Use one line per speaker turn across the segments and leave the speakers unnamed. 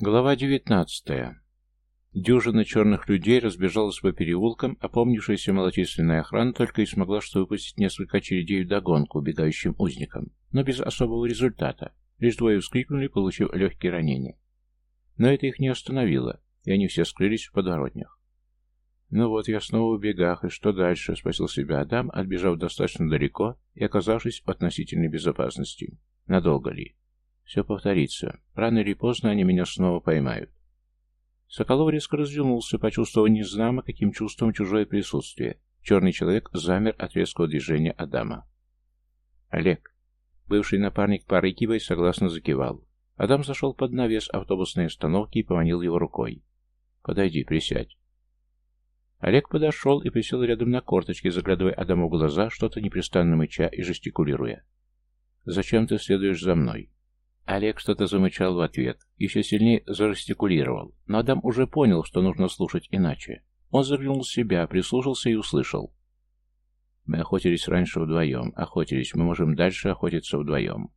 Глава 19. Дюжина черных людей разбежалась по переулкам, а помнившаяся малочисленная охрана только и смогла что выпустить несколько очередей догонку убегающим узникам, но без особого результата. Лишь двое вскрикнули, получив легкие ранения. Но это их не остановило, и они все скрылись в подворотнях. «Ну вот, я снова в бегах, и что дальше?» — спросил себя Адам, отбежав достаточно далеко и оказавшись в относительной безопасности. «Надолго ли?» Все повторится. Рано или поздно они меня снова поймают. Соколов резко развернулся, почувствовав незнамо каким чувством чужое присутствие. Черный человек замер от резкого движения Адама. «Олег». Бывший напарник, порыкивая, согласно закивал. Адам зашел под навес автобусной остановки и поманил его рукой. «Подойди, присядь». Олег подошел и присел рядом на корточке, заглядывая Адаму в глаза, что-то непрестанно мыча и жестикулируя. «Зачем ты следуешь за мной?» Олег что-то замычал в ответ, еще сильнее зарастикулировал, но Адам уже понял, что нужно слушать иначе. Он заглянул в себя, прислушался и услышал. «Мы охотились раньше вдвоем, охотились, мы можем дальше охотиться вдвоем».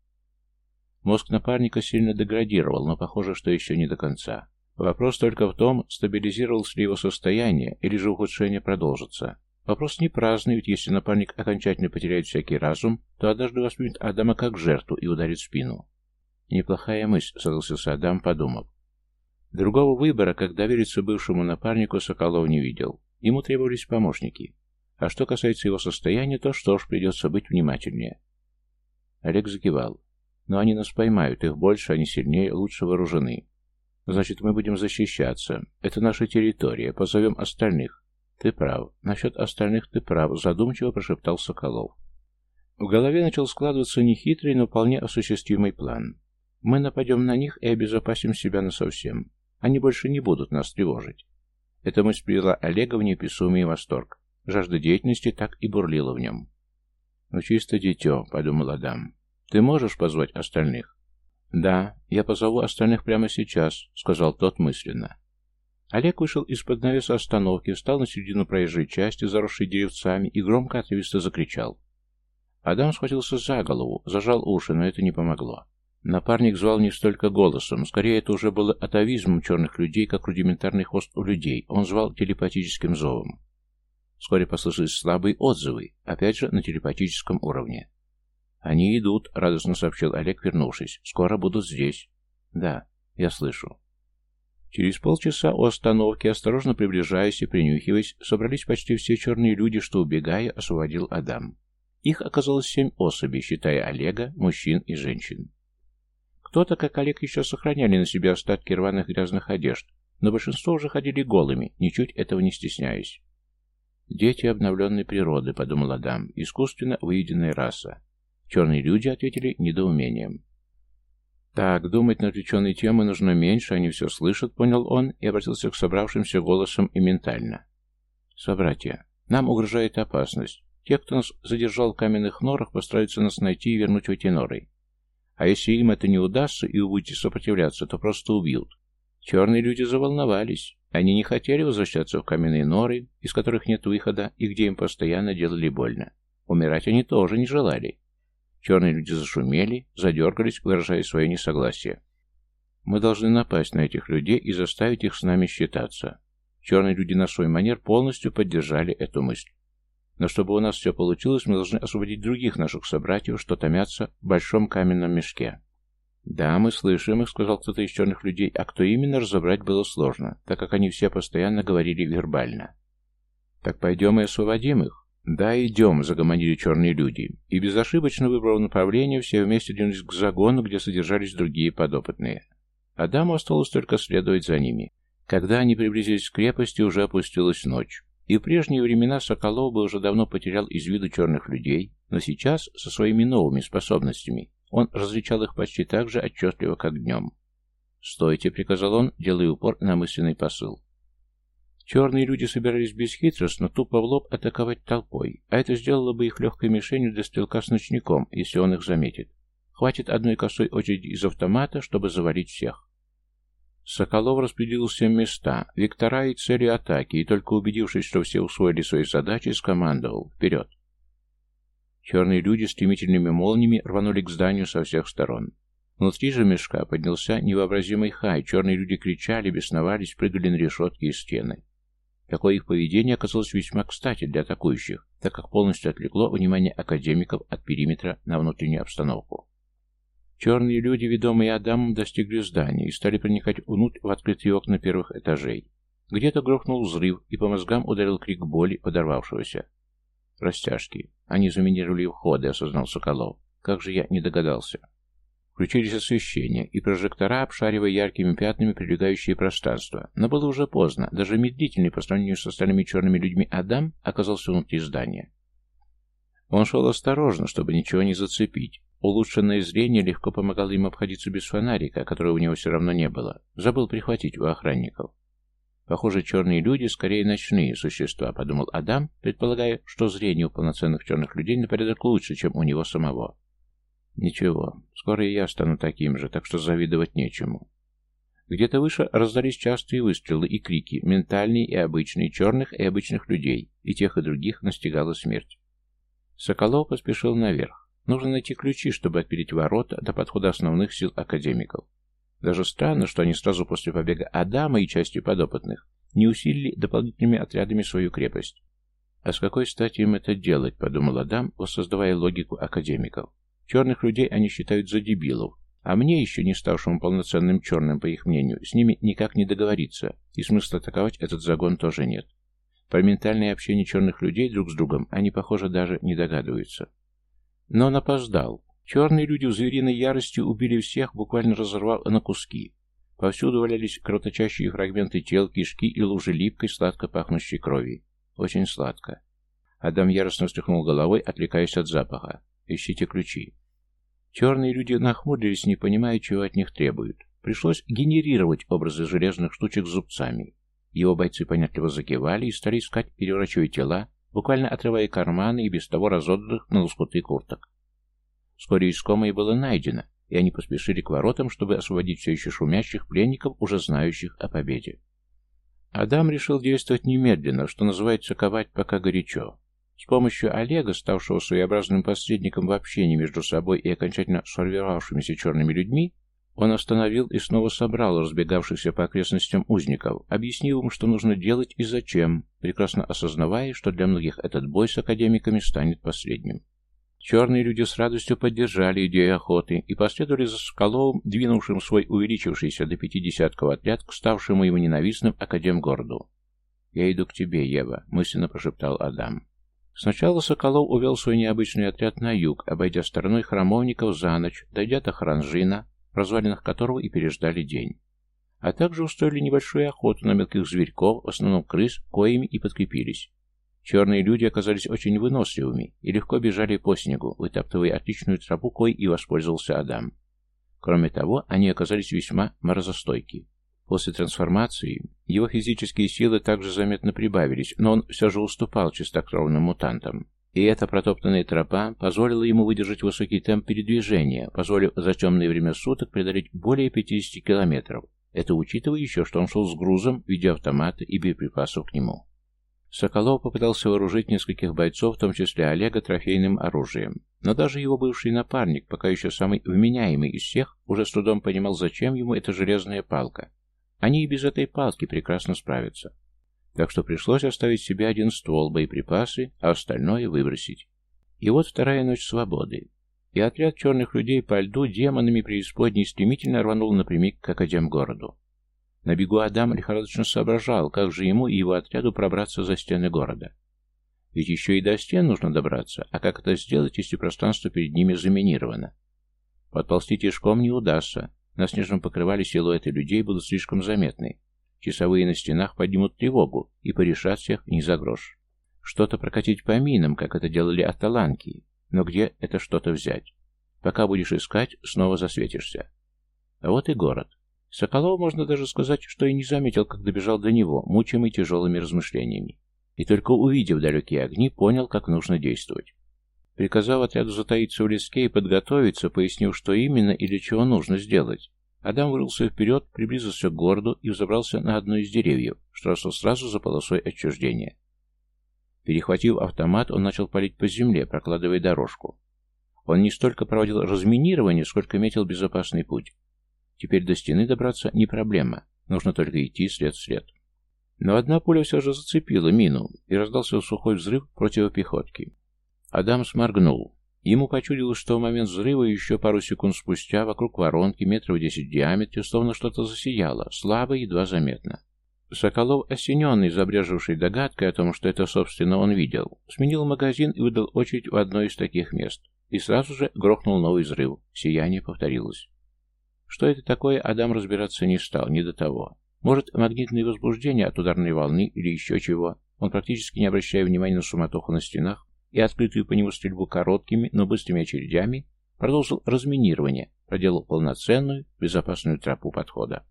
Мозг напарника сильно деградировал, но похоже, что еще не до конца. Вопрос только в том, стабилизировалось ли его состояние, или же ухудшение продолжится. Вопрос не праздный, ведь если напарник окончательно потеряет всякий разум, то однажды воспримет Адама как жертву и ударит спину. Неплохая мысль, согласился Адам, подумав. Другого выбора, как довериться бывшему напарнику, Соколов не видел. Ему требовались помощники. А что касается его состояния, то что ж, придется быть внимательнее. Олег закивал. Но они нас поймают, их больше, они сильнее, лучше вооружены. Значит, мы будем защищаться. Это наша территория, позовем остальных. Ты прав. Насчет остальных ты прав, задумчиво прошептал Соколов. В голове начал складываться нехитрый, но вполне осуществимый план. Мы нападем на них и обезопасим себя насовсем. Они больше не будут нас тревожить. Эта мысль привела Олега в неописуемый восторг. Жажда деятельности так и бурлила в нем. «Ну, чисто дитё», — подумал Адам. «Ты можешь позвать остальных?» «Да, я позову остальных прямо сейчас», — сказал тот мысленно. Олег вышел из-под навеса остановки, встал на середину проезжей части, заросшей деревцами, и громко отрывисто закричал. Адам схватился за голову, зажал уши, но это не помогло. Напарник звал не столько голосом, скорее это уже было атовизмом черных людей, как рудиментарный хвост у людей. Он звал телепатическим зовом. Вскоре послышались слабые отзывы, опять же на телепатическом уровне. «Они идут», — радостно сообщил Олег, вернувшись. «Скоро будут здесь». «Да, я слышу». Через полчаса у остановки, осторожно приближаясь и принюхиваясь, собрались почти все черные люди, что, убегая, освободил Адам. Их оказалось семь особей, считая Олега, мужчин и женщин. Кто-то, как Олег, еще сохраняли на себе остатки рваных грязных одежд, но большинство уже ходили голыми, ничуть этого не стесняясь. «Дети обновленной природы», — подумал Адам, — «искусственно выведенная раса». Черные люди ответили недоумением. «Так, думать на отвлеченные темы нужно меньше, они все слышат», — понял он и обратился к собравшимся голосом и ментально. «Собратья, нам угрожает опасность. Те, кто нас задержал в каменных норах, постараются нас найти и вернуть в эти норы. А если им это не удастся и вы будете сопротивляться, то просто убьют. Черные люди заволновались. Они не хотели возвращаться в каменные норы, из которых нет выхода и где им постоянно делали больно. Умирать они тоже не желали. Черные люди зашумели, задергались, выражая свое несогласие. Мы должны напасть на этих людей и заставить их с нами считаться. Черные люди на свой манер полностью поддержали эту мысль. Но чтобы у нас все получилось, мы должны освободить других наших собратьев, что томятся в большом каменном мешке. «Да, мы слышим их», — сказал кто-то из черных людей, а кто именно, разобрать было сложно, так как они все постоянно говорили вербально. «Так пойдем и освободим их?» «Да, идем», — загомонили черные люди, и безошибочно выбрав направление, все вместе двинулись к загону, где содержались другие подопытные. Адаму осталось только следовать за ними. Когда они приблизились к крепости, уже опустилась ночь. И в прежние времена Соколов бы уже давно потерял из виду черных людей, но сейчас, со своими новыми способностями, он различал их почти так же отчетливо, как днем. «Стойте», — приказал он, делая упор на мысленный посыл. Черные люди собирались бесхитростно, тупо в лоб атаковать толпой, а это сделало бы их легкой мишенью для стрелка с ночником, если он их заметит. Хватит одной косой очереди из автомата, чтобы завалить всех. Соколов распределил всем места, вектора и цели атаки, и только убедившись, что все усвоили свои задачи, скомандовал «Вперед!». Черные люди стремительными молниями рванули к зданию со всех сторон. Внутри же мешка поднялся невообразимый хай, черные люди кричали, бесновались, прыгали на решетки и стены. Такое их поведение оказалось весьма кстати для атакующих, так как полностью отвлекло внимание академиков от периметра на внутреннюю обстановку. Черные люди, ведомые Адамом, достигли здания и стали проникать внутрь в открытые окна первых этажей. Где-то грохнул взрыв, и по мозгам ударил крик боли подорвавшегося. Растяжки. Они заминировали входы, осознал Соколов. Как же я не догадался. Включились освещение, и прожектора, обшаривая яркими пятнами прилегающие пространства. Но было уже поздно. Даже медлительный по сравнению с остальными черными людьми Адам оказался внутри здания. Он шел осторожно, чтобы ничего не зацепить. Улучшенное зрение легко помогало им обходиться без фонарика, которого у него все равно не было. Забыл прихватить у охранников. Похоже, черные люди скорее ночные существа, подумал Адам, предполагая, что зрение у полноценных черных людей на порядок лучше, чем у него самого. Ничего, скоро и я стану таким же, так что завидовать нечему. Где-то выше раздались частые выстрелы и крики, ментальные и обычные, черных и обычных людей, и тех и других настигала смерть. Соколов поспешил наверх. Нужно найти ключи, чтобы отпереть ворота до подхода основных сил академиков. Даже странно, что они сразу после побега Адама и части подопытных не усилили дополнительными отрядами свою крепость. «А с какой стати им это делать?» — подумал Адам, воссоздавая логику академиков. Черных людей они считают за дебилов, а мне, еще не ставшему полноценным черным, по их мнению, с ними никак не договориться, и смысла атаковать этот загон тоже нет. Про ментальное общение черных людей друг с другом они, похоже, даже не догадываются. Но он опоздал. Черные люди в звериной ярости убили всех, буквально разорвав на куски. Повсюду валялись кровоточащие фрагменты тел, кишки и лужи липкой, сладко пахнущей крови. Очень сладко. Адам яростно встряхнул головой, отвлекаясь от запаха. Ищите ключи. Черные люди нахмурились, не понимая, чего от них требуют. Пришлось генерировать образы железных штучек с зубцами. Его бойцы понятливо закивали и стали искать, переворачивая тела, буквально отрывая карманы и без того разодранных на лоскуты курток. Вскоре искомое было найдено, и они поспешили к воротам, чтобы освободить все еще шумящих пленников, уже знающих о победе. Адам решил действовать немедленно, что называется ковать пока горячо. С помощью Олега, ставшего своеобразным посредником в общении между собой и окончательно сформировавшимися черными людьми, он остановил и снова собрал разбегавшихся по окрестностям узников, объяснил им, что нужно делать и зачем, прекрасно осознавая, что для многих этот бой с академиками станет последним. Черные люди с радостью поддержали идею охоты и последовали за Скаловым, двинувшим свой увеличившийся до пятидесятков отряд к ставшему ему ненавистным академгороду. «Я иду к тебе, Ева», — мысленно прошептал Адам. Сначала Соколов увел свой необычный отряд на юг, обойдя стороной храмовников за ночь, дойдя до Хранжина, развалинах которого и переждали день. А также устроили небольшую охоту на мелких зверьков, в основном крыс, коими и подкрепились. Черные люди оказались очень выносливыми и легко бежали по снегу, вытаптывая отличную тропу, кой и воспользовался Адам. Кроме того, они оказались весьма морозостойки. После трансформации его физические силы также заметно прибавились, но он все же уступал чистокровным мутантам. И эта протоптанная тропа позволила ему выдержать высокий темп передвижения, позволив за темное время суток преодолеть более 50 километров. Это учитывая еще, что он шел с грузом в виде и боеприпасов к нему. Соколов попытался вооружить нескольких бойцов, в том числе Олега, трофейным оружием. Но даже его бывший напарник, пока еще самый вменяемый из всех, уже с трудом понимал, зачем ему эта железная палка. Они и без этой палки прекрасно справятся. Так что пришлось оставить себе один ствол, боеприпасы, а остальное выбросить. И вот вторая ночь свободы. И отряд черных людей по льду демонами преисподней стремительно рванул напрямик к Академгороду. На бегу Адам лихорадочно соображал, как же ему и его отряду пробраться за стены города. Ведь еще и до стен нужно добраться, а как это сделать, если пространство перед ними заминировано? Подползти тяжком не удастся, на снежном покрывале силуэты людей будут слишком заметны. Часовые на стенах поднимут тревогу и порешат всех не за грош. Что-то прокатить по минам, как это делали аталанки. Но где это что-то взять? Пока будешь искать, снова засветишься. А вот и город. Соколов, можно даже сказать, что и не заметил, как добежал до него, мучимый тяжелыми размышлениями. И только увидев далекие огни, понял, как нужно действовать. Приказав отряду затаиться в леске и подготовиться, пояснив, что именно и для чего нужно сделать, Адам вырвался вперед, приблизился к городу и взобрался на одно из деревьев, что росло сразу за полосой отчуждения. Перехватив автомат, он начал палить по земле, прокладывая дорожку. Он не столько проводил разминирование, сколько метил безопасный путь. Теперь до стены добраться не проблема, нужно только идти след в след. Но одна пуля все же зацепила мину, и раздался сухой взрыв противопехотки. Адам сморгнул. Ему почудилось, что в момент взрыва еще пару секунд спустя вокруг воронки метров десять в диаметре словно что-то засияло, слабо и едва заметно. Соколов, осененный, забрежевшей догадкой о том, что это, собственно, он видел, сменил магазин и выдал очередь в одно из таких мест. И сразу же грохнул новый взрыв. Сияние повторилось. Что это такое, Адам разбираться не стал, не до того. Может, магнитное возбуждение от ударной волны или еще чего. Он практически не обращая внимания на суматоху на стенах и открытую по нему стрельбу короткими, но быстрыми очередями, продолжил разминирование, проделал полноценную, безопасную тропу подхода.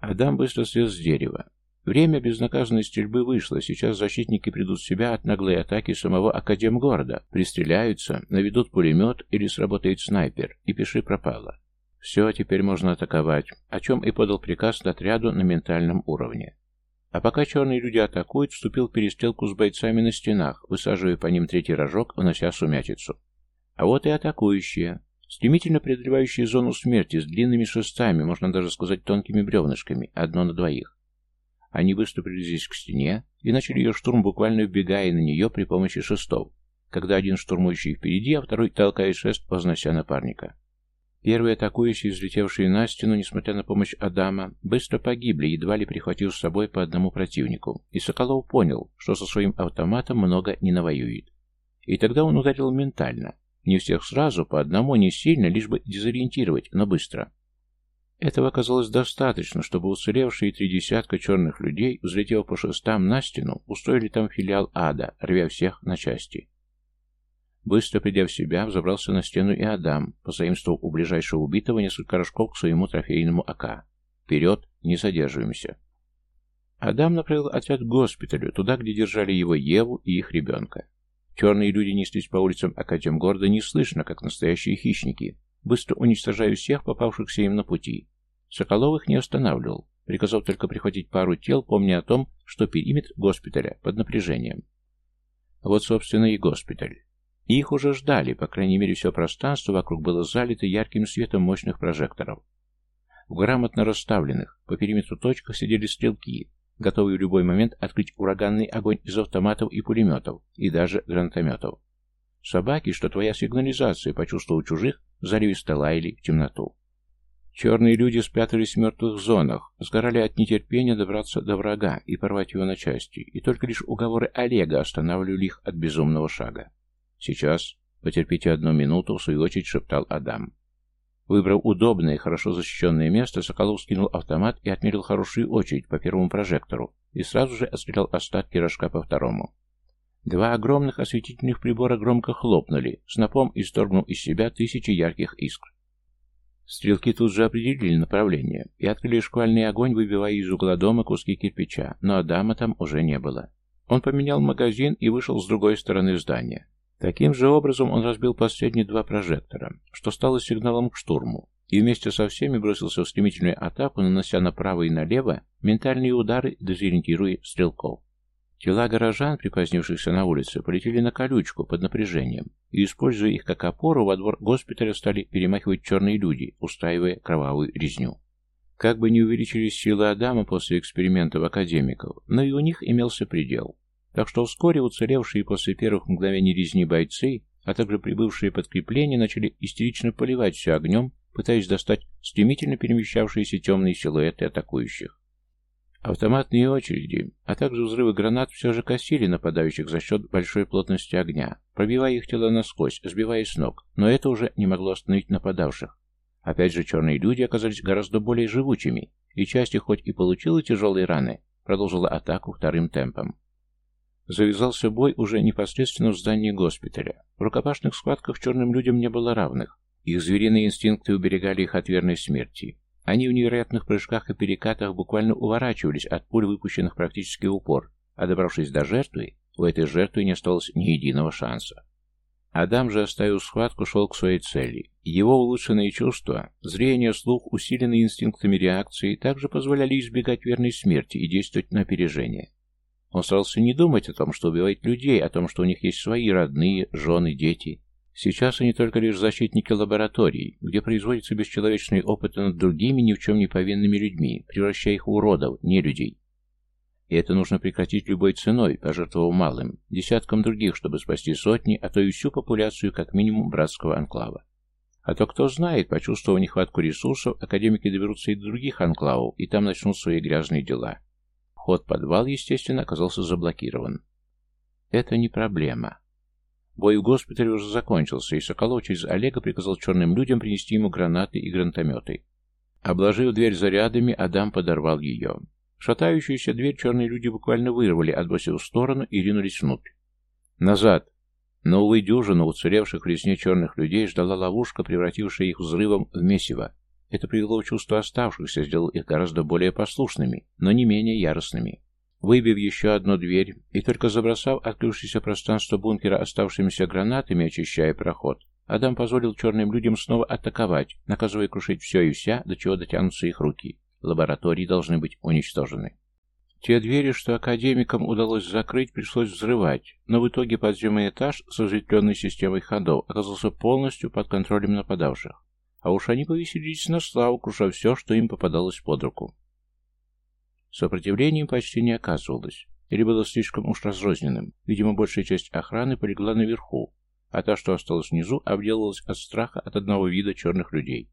Адам быстро слез с дерева. Время безнаказанной стрельбы вышло, сейчас защитники придут в себя от наглой атаки самого Академгорода, пристреляются, наведут пулемет или сработает снайпер, и пиши пропало. Все, теперь можно атаковать, о чем и подал приказ отряду на ментальном уровне. А пока черные люди атакуют, вступил в перестрелку с бойцами на стенах, высаживая по ним третий рожок, внося сумятицу. А вот и атакующие. Стремительно преодолевающие зону смерти с длинными шестами, можно даже сказать тонкими бревнышками, одно на двоих. Они быстро приблизились к стене и начали ее штурм, буквально вбегая на нее при помощи шестов, когда один штурмующий впереди, а второй толкает шест, вознося напарника. Первые атакующие, взлетевшие на стену, несмотря на помощь Адама, быстро погибли, едва ли прихватив с собой по одному противнику, и Соколов понял, что со своим автоматом много не навоюет. И тогда он ударил ментально, не всех сразу, по одному, не сильно, лишь бы дезориентировать, но быстро. Этого оказалось достаточно, чтобы уцелевшие три десятка черных людей, взлетев по шестам на стену, устроили там филиал ада, рвя всех на части. Быстро придя в себя, взобрался на стену и Адам, позаимствовал у ближайшего убитого несколько рожков к своему трофейному АК. Вперед, не задерживаемся. Адам направил отряд к госпиталю, туда, где держали его Еву и их ребенка. Черные люди неслись по улицам Академгорода неслышно, как настоящие хищники, быстро уничтожая всех попавшихся им на пути. Соколов их не останавливал, приказав только прихватить пару тел, помня о том, что периметр госпиталя под напряжением. Вот, собственно, и госпиталь. Их уже ждали, по крайней мере, все пространство вокруг было залито ярким светом мощных прожекторов. В грамотно расставленных по периметру точках сидели стрелки, готовые в любой момент открыть ураганный огонь из автоматов и пулеметов, и даже гранатометов. Собаки, что твоя сигнализация, почувствовав чужих, заливисто лаяли в темноту. Черные люди спрятались в мертвых зонах, сгорали от нетерпения добраться до врага и порвать его на части, и только лишь уговоры Олега останавливали их от безумного шага. «Сейчас, потерпите одну минуту», — в свою очередь шептал Адам. Выбрав удобное и хорошо защищенное место, Соколов скинул автомат и отмерил хорошую очередь по первому прожектору и сразу же отстрелял остатки рожка по второму. Два огромных осветительных прибора громко хлопнули, снопом исторгнув из себя тысячи ярких искр. Стрелки тут же определили направление и открыли шквальный огонь, выбивая из угла дома куски кирпича, но Адама там уже не было. Он поменял магазин и вышел с другой стороны здания. Таким же образом он разбил последние два прожектора, что стало сигналом к штурму, и вместе со всеми бросился в стремительную атаку, нанося направо и налево ментальные удары, дезориентируя стрелков. Тела горожан, припозднившихся на улице, полетели на колючку под напряжением, и, используя их как опору, во двор госпиталя стали перемахивать черные люди, устраивая кровавую резню. Как бы ни увеличились силы Адама после экспериментов академиков, но и у них имелся предел. Так что вскоре уцелевшие после первых мгновений резни бойцы, а также прибывшие подкрепления, начали истерично поливать все огнем, пытаясь достать стремительно перемещавшиеся темные силуэты атакующих. Автоматные очереди, а также взрывы гранат все же косили нападающих за счет большой плотности огня, пробивая их тела насквозь, сбивая с ног, но это уже не могло остановить нападавших. Опять же, черные люди оказались гораздо более живучими, и часть их хоть и получила тяжелые раны, продолжила атаку вторым темпом. Завязался бой уже непосредственно в здании госпиталя. В рукопашных схватках черным людям не было равных. Их звериные инстинкты уберегали их от верной смерти. Они в невероятных прыжках и перекатах буквально уворачивались от пуль, выпущенных практически в упор, а добравшись до жертвы, у этой жертвы не осталось ни единого шанса. Адам же, оставив схватку, шел к своей цели. Его улучшенные чувства, зрение, слух, усиленные инстинктами реакции, также позволяли избегать верной смерти и действовать на опережение. Он старался не думать о том, что убивает людей, о том, что у них есть свои родные, жены, дети. Сейчас они только лишь защитники лабораторий, где производятся бесчеловечные опыты над другими ни в чем не повинными людьми, превращая их в уродов, не людей. И это нужно прекратить любой ценой, пожертвовав малым, десяткам других, чтобы спасти сотни, а то и всю популяцию как минимум братского анклава. А то кто знает, почувствовав нехватку ресурсов, академики доберутся и до других анклавов, и там начнут свои грязные дела. Ход подвал, естественно, оказался заблокирован. Это не проблема. Бой в госпитале уже закончился, и Соколов через Олега приказал черным людям принести ему гранаты и гранатометы. Обложив дверь зарядами, Адам подорвал ее. Шатающуюся дверь черные люди буквально вырвали, отбросив в сторону и ринулись внутрь. «Назад!» Но, увы, дюжину уцелевших в резне черных людей ждала ловушка, превратившая их взрывом в месиво. Это привело в чувство оставшихся, сделал их гораздо более послушными, но не менее яростными. Выбив еще одну дверь и только забросав открывшееся пространство бункера оставшимися гранатами, очищая проход, Адам позволил черным людям снова атаковать, наказывая крушить все и вся, до чего дотянутся их руки. Лаборатории должны быть уничтожены. Те двери, что академикам удалось закрыть, пришлось взрывать, но в итоге подземный этаж с разветвленной системой ходов оказался полностью под контролем нападавших. А уж они повеселились на славу, круша все, что им попадалось под руку. Сопротивлением почти не оказывалось, или было слишком уж разрозненным. Видимо, большая часть охраны полегла наверху, а та, что осталась внизу, обделалась от страха от одного вида черных людей.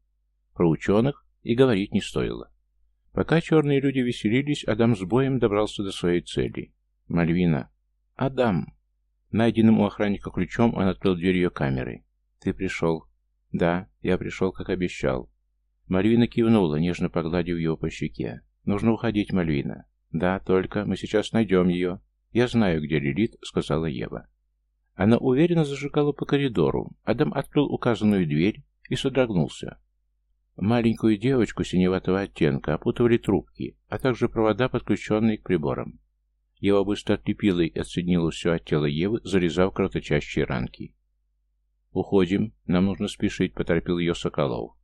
Про ученых и говорить не стоило. Пока черные люди веселились, Адам с боем добрался до своей цели. Мальвина. «Адам!» Найденным у охранника ключом он открыл дверь ее камеры. «Ты пришел?» «Да, я пришел, как обещал». Мальвина кивнула, нежно погладив его по щеке. «Нужно уходить, Мальвина». «Да, только мы сейчас найдем ее». «Я знаю, где Лилит», — сказала Ева. Она уверенно зажигала по коридору. Адам открыл указанную дверь и содрогнулся. Маленькую девочку синеватого оттенка опутывали трубки, а также провода, подключенные к приборам. Ева быстро отлепила и отсоединила все от тела Евы, зарезав кровоточащие ранки. «Уходим, нам нужно спешить», — поторопил ее Соколов.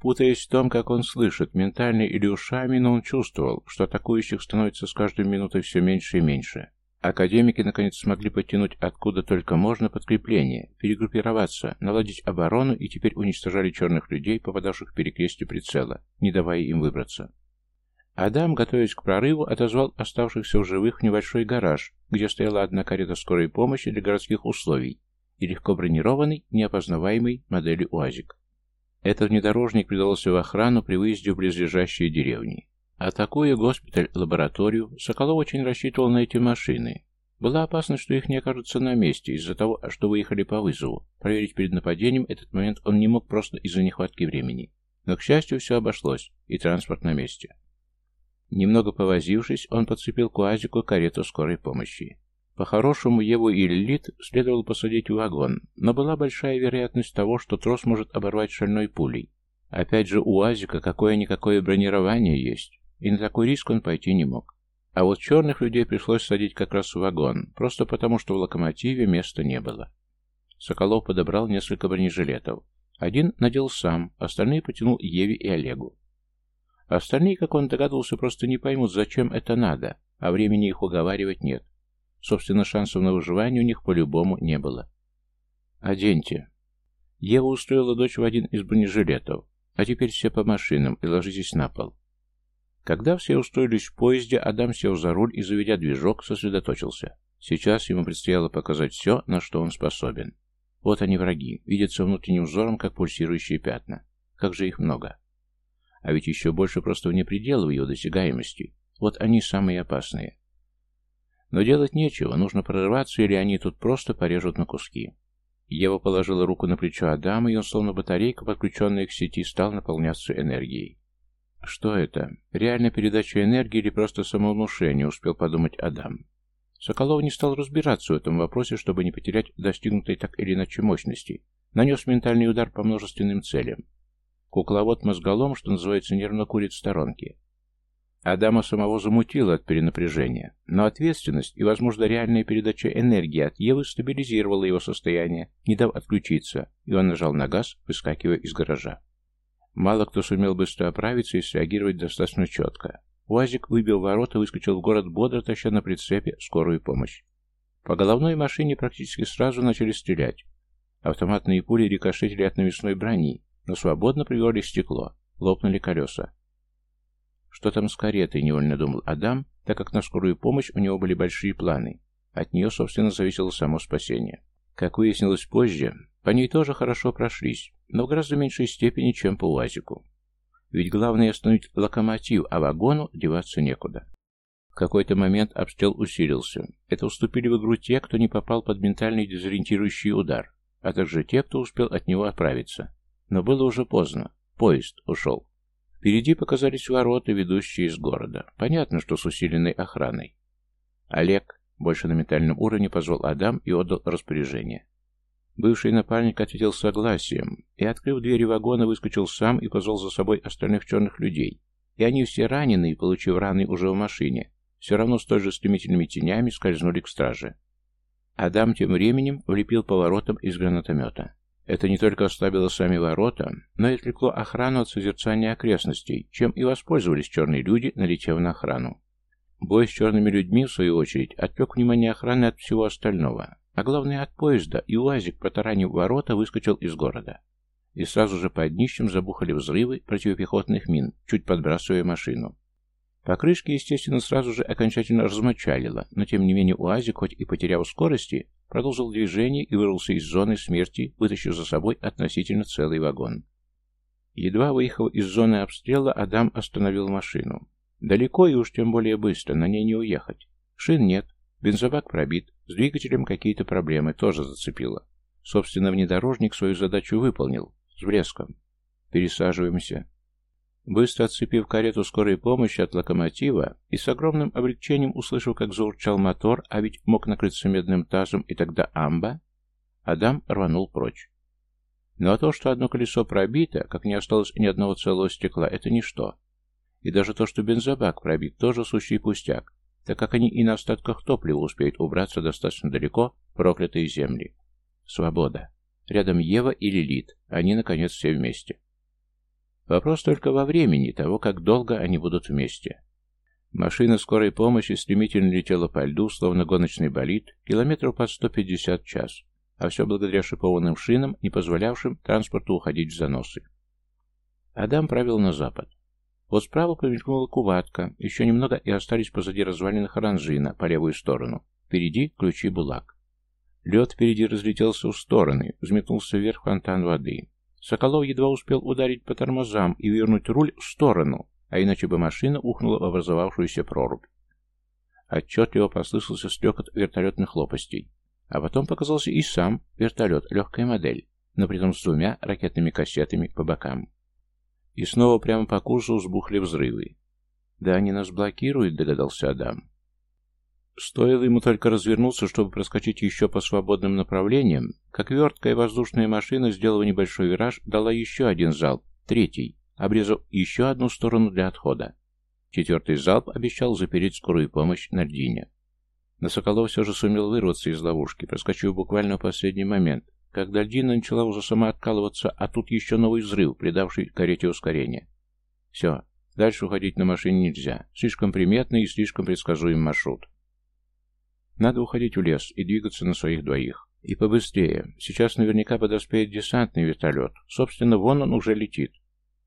Путаясь в том, как он слышит, ментально или ушами, но он чувствовал, что атакующих становится с каждой минутой все меньше и меньше. Академики наконец смогли подтянуть откуда только можно подкрепление, перегруппироваться, наладить оборону и теперь уничтожали черных людей, попадавших в перекрестие прицела, не давая им выбраться. Адам, готовясь к прорыву, отозвал оставшихся в живых в небольшой гараж, где стояла одна карета скорой помощи для городских условий и легко бронированный, неопознаваемый модели УАЗик. Этот внедорожник придался в охрану при выезде в близлежащие деревни. Атакуя госпиталь-лабораторию, Соколов очень рассчитывал на эти машины. Была опасность, что их не окажутся на месте из-за того, что выехали по вызову. Проверить перед нападением этот момент он не мог просто из-за нехватки времени. Но, к счастью, все обошлось, и транспорт на месте. Немного повозившись, он подцепил к УАЗику карету скорой помощи. По-хорошему, Еву и Лилит следовало посадить в вагон, но была большая вероятность того, что трос может оборвать шальной пулей. Опять же, у УАЗика какое-никакое бронирование есть. И на такой риск он пойти не мог. А вот черных людей пришлось садить как раз в вагон, просто потому, что в локомотиве места не было. Соколов подобрал несколько бронежилетов. Один надел сам, остальные потянул Еве и Олегу. Остальные, как он догадывался, просто не поймут, зачем это надо, а времени их уговаривать нет. Собственно, шансов на выживание у них по-любому не было. «Оденьте». Ева устроила дочь в один из бронежилетов. «А теперь все по машинам и ложитесь на пол. Когда все устроились в поезде, Адам сел за руль и, заведя движок, сосредоточился. Сейчас ему предстояло показать все, на что он способен. Вот они враги, видятся внутренним взором, как пульсирующие пятна. Как же их много. А ведь еще больше просто вне пределов его досягаемости. Вот они самые опасные. Но делать нечего, нужно прорываться, или они тут просто порежут на куски. Ева положила руку на плечо Адама, и он, словно батарейка, подключенная к сети, стал наполняться энергией. Что это? Реальная передача энергии или просто самовнушение, успел подумать Адам. Соколов не стал разбираться в этом вопросе, чтобы не потерять достигнутой так или иначе мощности. Нанес ментальный удар по множественным целям. Кукловод-мозголом, что называется, нервно курит в сторонке. Адама самого замутило от перенапряжения, но ответственность и, возможно, реальная передача энергии от Евы стабилизировала его состояние, не дав отключиться, и он нажал на газ, выскакивая из гаража. Мало кто сумел быстро оправиться и среагировать достаточно четко. УАЗик выбил ворота выскочил в город, бодро таща на прицепе скорую помощь. По головной машине практически сразу начали стрелять. Автоматные пули рикошетили от навесной брони, но свободно привели стекло. Лопнули колеса. Что там с каретой, невольно думал Адам, так как на скорую помощь у него были большие планы. От нее, собственно, зависело само спасение. Как выяснилось позже, по ней тоже хорошо прошлись, но в гораздо меньшей степени, чем по УАЗику. Ведь главное остановить локомотив, а вагону деваться некуда. В какой-то момент обстрел усилился. Это уступили в игру те, кто не попал под ментальный дезориентирующий удар, а также те, кто успел от него отправиться. Но было уже поздно. Поезд ушел. Впереди показались ворота, ведущие из города. Понятно, что с усиленной охраной. Олег, больше на ментальном уровне, позвал Адам и отдал распоряжение. Бывший напарник ответил согласием, и, открыв двери вагона, выскочил сам и позвал за собой остальных черных людей. И они все раненые, получив раны уже в машине, все равно с той же стремительными тенями скользнули к страже. Адам тем временем влепил поворотом из гранатомета. Это не только ослабило сами ворота, но и отвлекло охрану от созерцания окрестностей, чем и воспользовались черные люди, налетев на охрану. Бой с черными людьми, в свою очередь, отвлек внимание охраны от всего остального. А главное, от поезда, и УАЗик, протаранив ворота, выскочил из города. И сразу же под днищем забухали взрывы противопехотных мин, чуть подбрасывая машину. Покрышки, естественно, сразу же окончательно размочалило, но тем не менее УАЗик, хоть и потерял скорости, продолжил движение и вырвался из зоны смерти, вытащив за собой относительно целый вагон. Едва выехав из зоны обстрела, Адам остановил машину. Далеко и уж тем более быстро, на ней не уехать. Шин нет, бензобак пробит, с двигателем какие-то проблемы, тоже зацепило. Собственно, внедорожник свою задачу выполнил. С блеском. Пересаживаемся. Быстро отцепив карету скорой помощи от локомотива и с огромным облегчением услышав, как заурчал мотор, а ведь мог накрыться медным тазом и тогда амба, Адам рванул прочь. Ну а то, что одно колесо пробито, как не осталось ни одного целого стекла, это ничто. И даже то, что бензобак пробит, тоже сущий пустяк так как они и на остатках топлива успеют убраться достаточно далеко в проклятые земли. Свобода. Рядом Ева и Лилит. Они, наконец, все вместе. Вопрос только во времени того, как долго они будут вместе. Машина скорой помощи стремительно летела по льду, словно гоночный болид, километров под 150 в час, а все благодаря шипованным шинам, не позволявшим транспорту уходить в заносы. Адам правил на запад. Вот справа промелькнула куватка, еще немного и остались позади развалины Харанжина по левую сторону. Впереди ключи Булак. Лед впереди разлетелся в стороны, взметнулся вверх фонтан воды. Соколов едва успел ударить по тормозам и вернуть руль в сторону, а иначе бы машина ухнула в образовавшуюся прорубь. Отчетливо послышался стрекот вертолетных лопастей. А потом показался и сам вертолет, легкая модель, но при том с двумя ракетными кассетами по бокам. И снова прямо по курсу взбухли взрывы. «Да они нас блокируют», — догадался Адам. Стоило ему только развернуться, чтобы проскочить еще по свободным направлениям, как верткая воздушная машина, сделав небольшой вираж, дала еще один залп, третий, обрезав еще одну сторону для отхода. Четвертый залп обещал запереть скорую помощь на льдине. Но Соколов все же сумел вырваться из ловушки, проскочив буквально в последний момент, когда льдина начала уже сама откалываться, а тут еще новый взрыв, придавший карете ускорение. Все, дальше уходить на машине нельзя. Слишком приметный и слишком предсказуем маршрут. Надо уходить в лес и двигаться на своих двоих. И побыстрее. Сейчас наверняка подоспеет десантный вертолет. Собственно, вон он уже летит.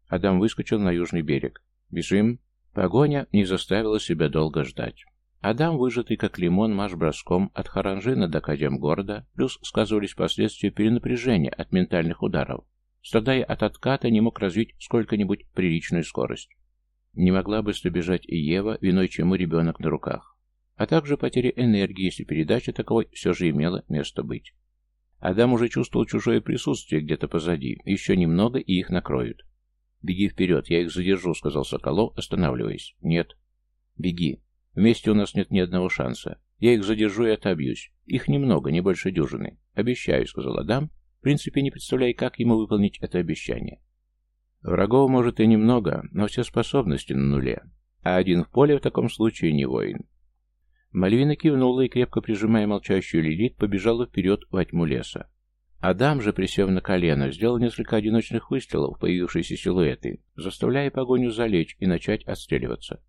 Адам выскочил на южный берег. Бежим. Погоня не заставила себя долго ждать. Адам, выжатый как лимон, маш броском от Харанжина до города, плюс сказывались последствия перенапряжения от ментальных ударов. Страдая от отката, не мог развить сколько-нибудь приличную скорость. Не могла быстро бежать и Ева, виной чему ребенок на руках. А также потеря энергии, если передача таковой все же имела место быть. Адам уже чувствовал чужое присутствие где-то позади. Еще немного, и их накроют. «Беги вперед, я их задержу», — сказал Соколов, останавливаясь. «Нет». «Беги. Вместе у нас нет ни одного шанса. Я их задержу и отобьюсь. Их немного, не больше дюжины. Обещаю, сказал Адам, в принципе не представляя, как ему выполнить это обещание. Врагов может и немного, но все способности на нуле. А один в поле в таком случае не воин. Мальвина кивнула и, крепко прижимая молчащую Лилит, побежала вперед во тьму леса. Адам же, присев на колено, сделал несколько одиночных выстрелов в появившиеся силуэты, заставляя погоню залечь и начать отстреливаться.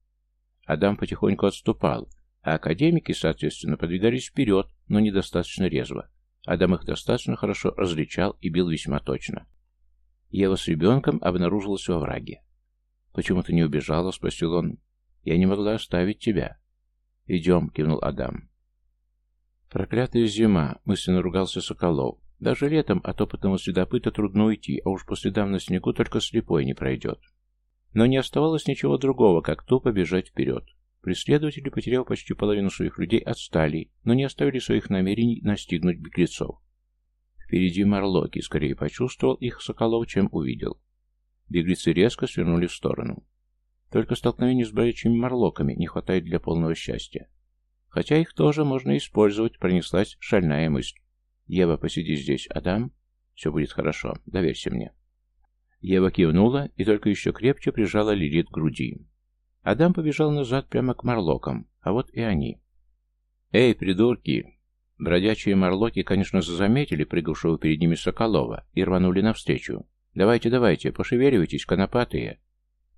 Адам потихоньку отступал, а академики, соответственно, подвигались вперед, но недостаточно резво. Адам их достаточно хорошо различал и бил весьма точно. Ева с ребенком обнаружилась во враге. «Почему ты не убежала?» — спросил он. «Я не могла оставить тебя». «Идем», — кивнул Адам. «Проклятая зима», — мысленно ругался Соколов. «Даже летом от опытного следопыта трудно уйти, а уж по следам на снегу только слепой не пройдет». Но не оставалось ничего другого, как тупо бежать вперед. Преследователи, потеряв почти половину своих людей, отстали, но не оставили своих намерений настигнуть беглецов. Впереди Марлоки скорее почувствовал их Соколов, чем увидел. Беглецы резко свернули в сторону. Только столкновение с бродячими Марлоками не хватает для полного счастья. Хотя их тоже можно использовать, пронеслась шальная мысль. «Ева, посиди здесь, Адам. Все будет хорошо, доверься мне». Ева кивнула и только еще крепче прижала Лилит к груди. Адам побежал назад прямо к Марлокам, а вот и они. «Эй, придурки!» Бродячие Марлоки, конечно, заметили прыгавшего перед ними Соколова и рванули навстречу. «Давайте, давайте, пошевеливайтесь, конопатые!»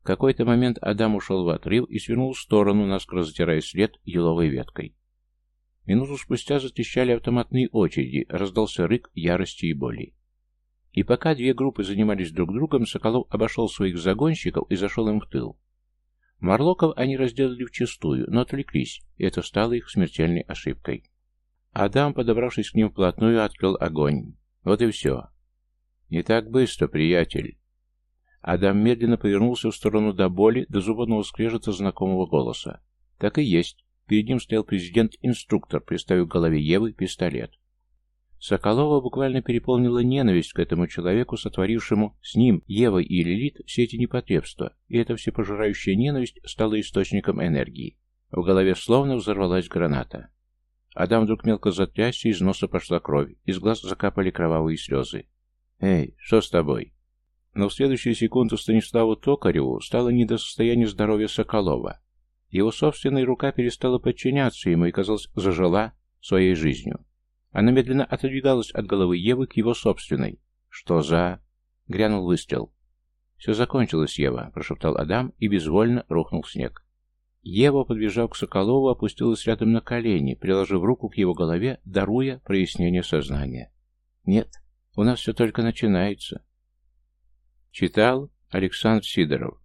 В какой-то момент Адам ушел в отрыв и свернул в сторону, наскоро затирая след еловой веткой. Минуту спустя затрещали автоматные очереди, раздался рык ярости и боли. И пока две группы занимались друг другом, Соколов обошел своих загонщиков и зашел им в тыл. Марлоков они разделали вчистую, но отвлеклись, и это стало их смертельной ошибкой. Адам, подобравшись к ним вплотную, открыл огонь. Вот и все. «Не так быстро, приятель!» Адам медленно повернулся в сторону до боли, до зубовного скрежета знакомого голоса. Так и есть. Перед ним стоял президент-инструктор, приставив к голове Евы пистолет. Соколова буквально переполнила ненависть к этому человеку, сотворившему с ним, Евой и Лилит, все эти непотребства, и эта всепожирающая ненависть стала источником энергии. В голове словно взорвалась граната. Адам вдруг мелко затрясся, из носа пошла кровь, из глаз закапали кровавые слезы. «Эй, что с тобой?» Но в следующую секунду Станиславу Токареву стало не до состояния здоровья Соколова. Его собственная рука перестала подчиняться ему и, казалось, зажила своей жизнью. Она медленно отодвигалась от головы Евы к его собственной. «Что за...» — грянул выстрел. «Все закончилось, Ева», — прошептал Адам и безвольно рухнул снег. Ева, подбежав к Соколову, опустилась рядом на колени, приложив руку к его голове, даруя прояснение сознания. «Нет, у нас все только начинается». Читал Александр Сидоров